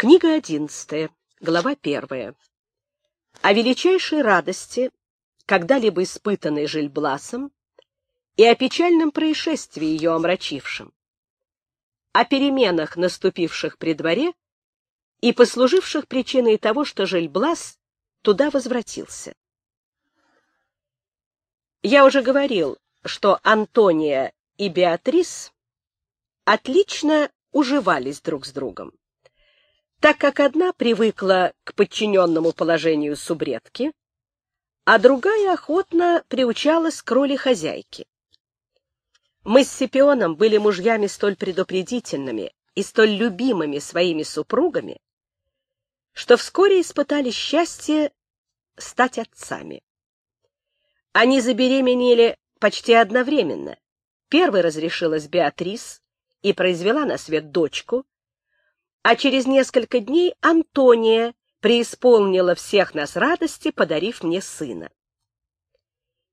Книга одиннадцатая, глава первая. О величайшей радости, когда-либо испытанной Жильбласом, и о печальном происшествии ее омрачившем, о переменах, наступивших при дворе и послуживших причиной того, что Жильблас туда возвратился. Я уже говорил, что Антония и Беатрис отлично уживались друг с другом так как одна привыкла к подчиненному положению субредки, а другая охотно приучалась к роли хозяйки. Мы с Сипионом были мужьями столь предупредительными и столь любимыми своими супругами, что вскоре испытали счастье стать отцами. Они забеременели почти одновременно. Первой разрешилась Беатрис и произвела на свет дочку, а через несколько дней Антония преисполнила всех нас радости, подарив мне сына.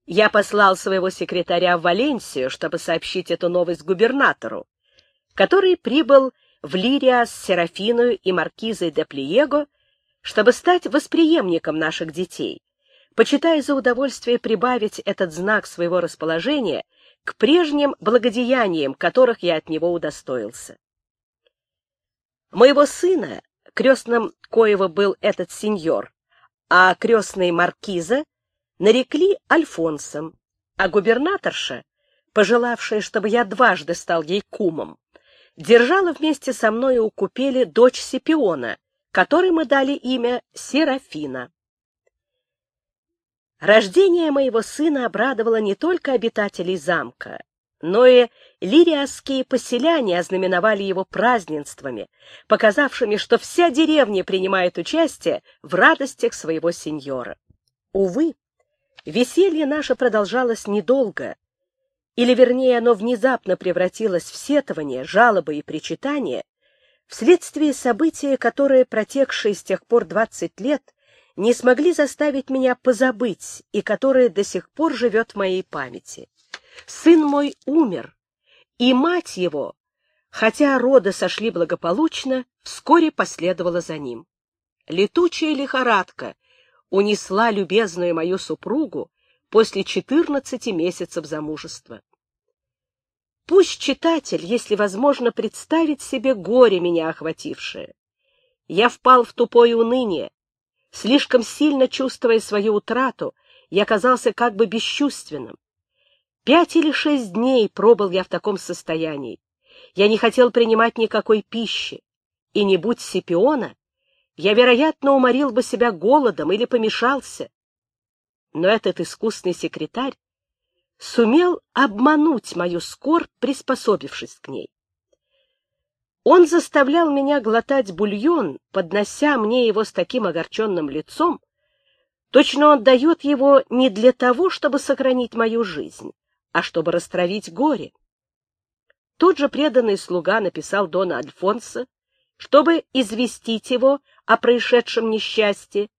Я послал своего секретаря в Валенсию, чтобы сообщить эту новость губернатору, который прибыл в Лирия с Серафиной и маркизой де Плиего, чтобы стать восприемником наших детей, почитая за удовольствие прибавить этот знак своего расположения к прежним благодеяниям, которых я от него удостоился. Моего сына, крестным коего был этот сеньор, а крестной маркиза нарекли Альфонсом, а губернаторша, пожелавшая, чтобы я дважды стал ей кумом, держала вместе со мной у купели дочь Сипиона, которой мы дали имя Серафина. Рождение моего сына обрадовало не только обитателей замка, но и лириасские поселяне ознаменовали его празднествами, показавшими, что вся деревня принимает участие в радостях своего сеньора. Увы, веселье наше продолжалось недолго, или, вернее, оно внезапно превратилось в сетование, жалобы и причитания, вследствие события, которые, протекшие с тех пор двадцать лет, не смогли заставить меня позабыть и которое до сих пор живет в моей памяти. Сын мой умер, и мать его, хотя роды сошли благополучно, вскоре последовала за ним. Летучая лихорадка унесла любезную мою супругу после четырнадцати месяцев замужества. Пусть читатель, если возможно, представит себе горе меня охватившее. Я впал в тупое уныние. Слишком сильно чувствуя свою утрату, я казался как бы бесчувственным. Пять или шесть дней пробыл я в таком состоянии. Я не хотел принимать никакой пищи, и не будь Сипиона, я, вероятно, уморил бы себя голодом или помешался. Но этот искусный секретарь сумел обмануть мою скорбь, приспособившись к ней. Он заставлял меня глотать бульон, поднося мне его с таким огорченным лицом, точно он дает его не для того, чтобы сохранить мою жизнь, а чтобы растравить горе. Тот же преданный слуга написал Дона Альфонсо, чтобы известить его о происшедшем несчастье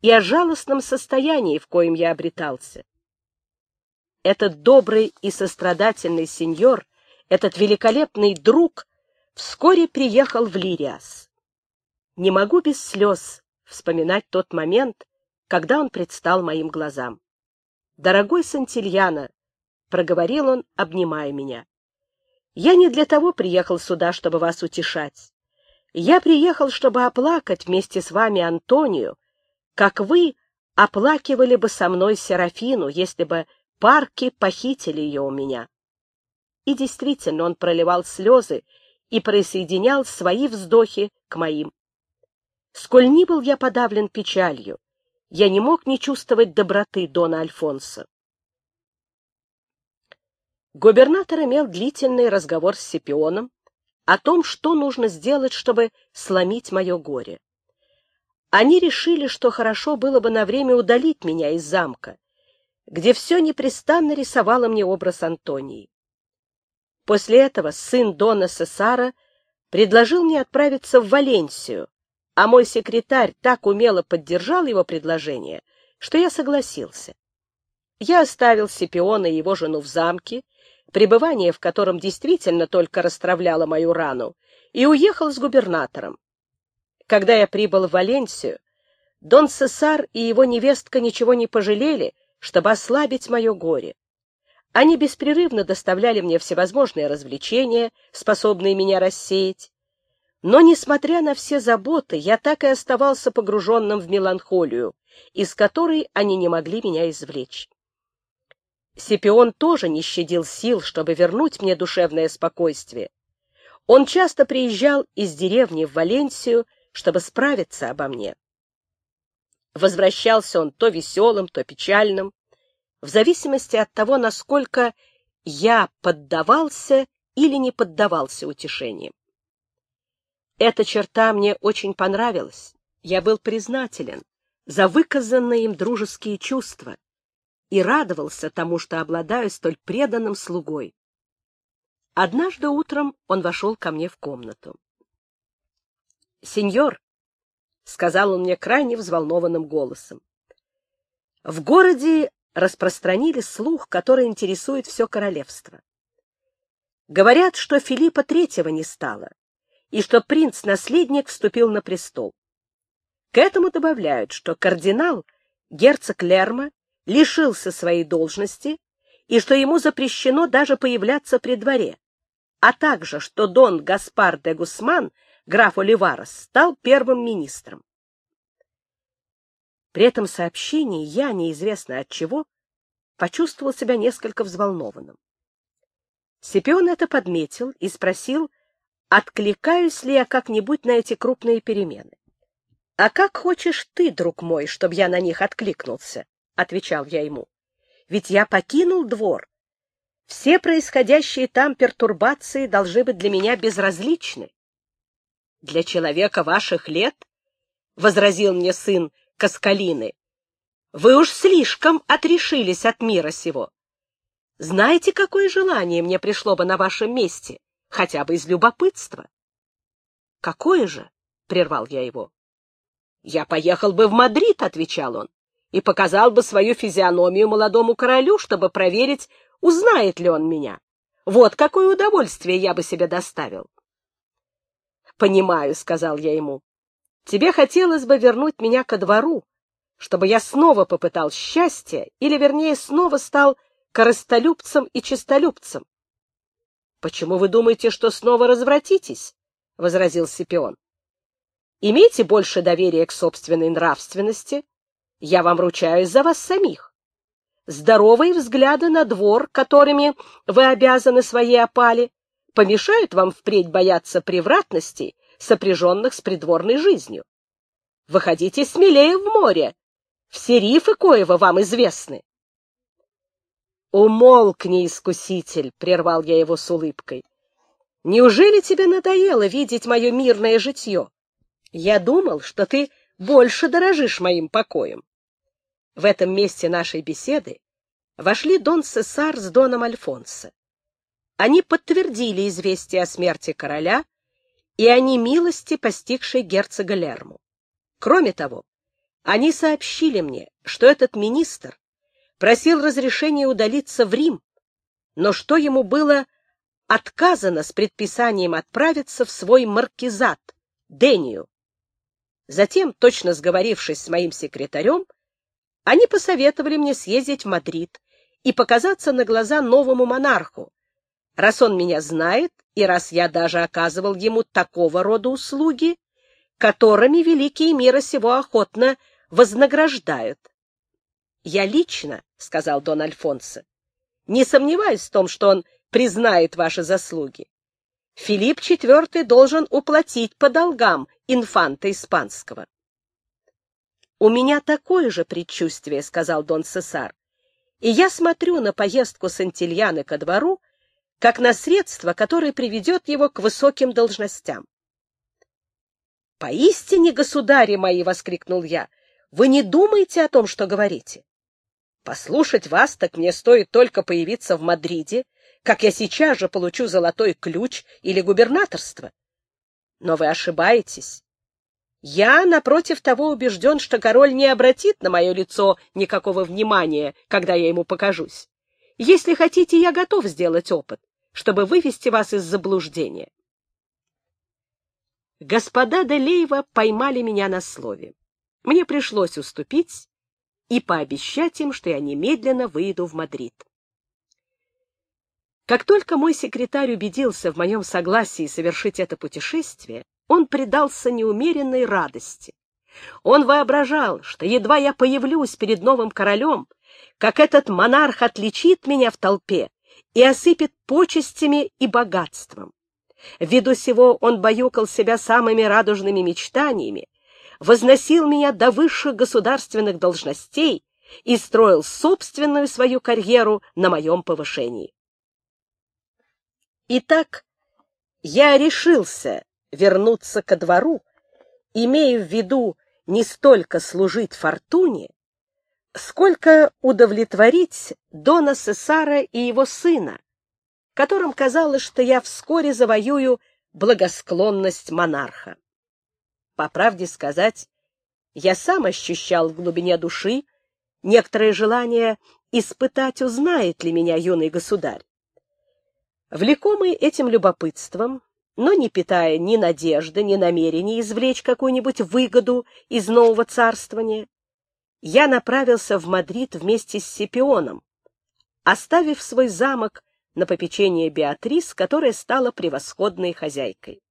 и о жалостном состоянии, в коем я обретался. Этот добрый и сострадательный сеньор, этот великолепный друг, вскоре приехал в Лириас. Не могу без слез вспоминать тот момент, когда он предстал моим глазам. Дорогой Сантильяна, проговорил он, обнимая меня. Я не для того приехал сюда, чтобы вас утешать. Я приехал, чтобы оплакать вместе с вами Антонию, как вы оплакивали бы со мной Серафину, если бы парки похитили ее у меня. И действительно, он проливал слезы и присоединял свои вздохи к моим. Сколь ни был я подавлен печалью, я не мог не чувствовать доброты Дона Альфонса. Губернатор имел длительный разговор с Сипионом о том, что нужно сделать, чтобы сломить мое горе. Они решили, что хорошо было бы на время удалить меня из замка, где все непрестанно рисовало мне образ Антонии. После этого сын Дона Сесара предложил мне отправиться в Валенсию, а мой секретарь так умело поддержал его предложение, что я согласился. Я оставил Сипиона и его жену в замке, пребывание в котором действительно только расстравляло мою рану, и уехал с губернатором. когда я прибыл в Валенсию, Дон Цесар и его невестка ничего не пожалели, чтобы ослабить мое горе. Они беспрерывно доставляли мне всевозможные развлечения, способные меня рассеять. Но, несмотря на все заботы, я так и оставался погруженным в меланхолию, из которой они не могли меня извлечь. Сипион тоже не щадил сил, чтобы вернуть мне душевное спокойствие. Он часто приезжал из деревни в Валенсию, чтобы справиться обо мне. Возвращался он то веселым, то печальным, в зависимости от того, насколько я поддавался или не поддавался утешениям. Эта черта мне очень понравилась. Я был признателен за выказанные им дружеские чувства и радовался тому, что обладаю столь преданным слугой. Однажды утром он вошел ко мне в комнату. — Сеньор, — сказал он мне крайне взволнованным голосом, — в городе распространили слух, который интересует все королевство. Говорят, что Филиппа Третьего не стало, и что принц-наследник вступил на престол. К этому добавляют, что кардинал, герцог Лерма, лишился своей должности и что ему запрещено даже появляться при дворе, а также, что Дон Гаспар де Гусман, граф Оливарес, стал первым министром. При этом сообщении я, неизвестно от чего, почувствовал себя несколько взволнованным. Сипион это подметил и спросил, откликаюсь ли я как-нибудь на эти крупные перемены. — А как хочешь ты, друг мой, чтобы я на них откликнулся? — отвечал я ему. — Ведь я покинул двор. Все происходящие там пертурбации должны быть для меня безразличны. — Для человека ваших лет, — возразил мне сын Каскалины, — вы уж слишком отрешились от мира сего. Знаете, какое желание мне пришло бы на вашем месте, хотя бы из любопытства? — Какое же? — прервал я его. — Я поехал бы в Мадрид, — отвечал он и показал бы свою физиономию молодому королю, чтобы проверить, узнает ли он меня. Вот какое удовольствие я бы себе доставил. — Понимаю, — сказал я ему. — Тебе хотелось бы вернуть меня ко двору, чтобы я снова попытал счастье, или, вернее, снова стал корыстолюбцем и честолюбцем. — Почему вы думаете, что снова развратитесь? — возразил Сипион. — Имейте больше доверия к собственной нравственности, я вам ручаюсь за вас самих. Здоровые взгляды на двор, которыми вы обязаны своей опале, помешают вам впредь бояться превратностей, сопряженных с придворной жизнью. Выходите смелее в море. Все рифы коего вам известны. «Умолкни, искуситель!» — прервал я его с улыбкой. «Неужели тебе надоело видеть мое мирное житье? Я думал, что ты больше дорожишь моим покоем. В этом месте нашей беседы вошли Дон Сесар с Доном Альфонсо. Они подтвердили известие о смерти короля и о немилости, постигшей герцога Лерму. Кроме того, они сообщили мне, что этот министр просил разрешения удалиться в Рим, но что ему было отказано с предписанием отправиться в свой маркизат, Дению, Затем, точно сговорившись с моим секретарем, они посоветовали мне съездить в Мадрид и показаться на глаза новому монарху, раз он меня знает и раз я даже оказывал ему такого рода услуги, которыми великие мира сего охотно вознаграждают. «Я лично, — сказал Дон Альфонсо, — не сомневаюсь в том, что он признает ваши заслуги. Филипп IV должен уплатить по долгам инфанта испанского. «У меня такое же предчувствие», — сказал Дон Цесар, «и я смотрю на поездку Сантильяны ко двору, как на средство, которое приведет его к высоким должностям». «Поистине, государи мои!» — воскликнул я. «Вы не думаете о том, что говорите? Послушать вас, так мне стоит только появиться в Мадриде, как я сейчас же получу золотой ключ или губернаторство. Но вы ошибаетесь. Я, напротив того, убежден, что король не обратит на мое лицо никакого внимания, когда я ему покажусь. Если хотите, я готов сделать опыт, чтобы вывести вас из заблуждения. господа де Лейва поймали меня на слове. Мне пришлось уступить и пообещать им, что я немедленно выйду в Мадрид. Как только мой секретарь убедился в моем согласии совершить это путешествие, он предался неумеренной радости. Он воображал, что едва я появлюсь перед новым королем, как этот монарх отличит меня в толпе и осыпет почестями и богатством. Ввиду сего он баюкал себя самыми радужными мечтаниями, возносил меня до высших государственных должностей и строил собственную свою карьеру на моем повышении. Итак, я решился вернуться ко двору, имея в виду не столько служить фортуне, сколько удовлетворить Дона Сесара и его сына, которым казалось, что я вскоре завоюю благосклонность монарха. По правде сказать, я сам ощущал в глубине души некоторое желание испытать, узнает ли меня юный государь. Влекомый этим любопытством, но не питая ни надежды, ни намерения извлечь какую-нибудь выгоду из нового царствования, я направился в Мадрид вместе с Сипионом, оставив свой замок на попечение Беатрис, которая стала превосходной хозяйкой.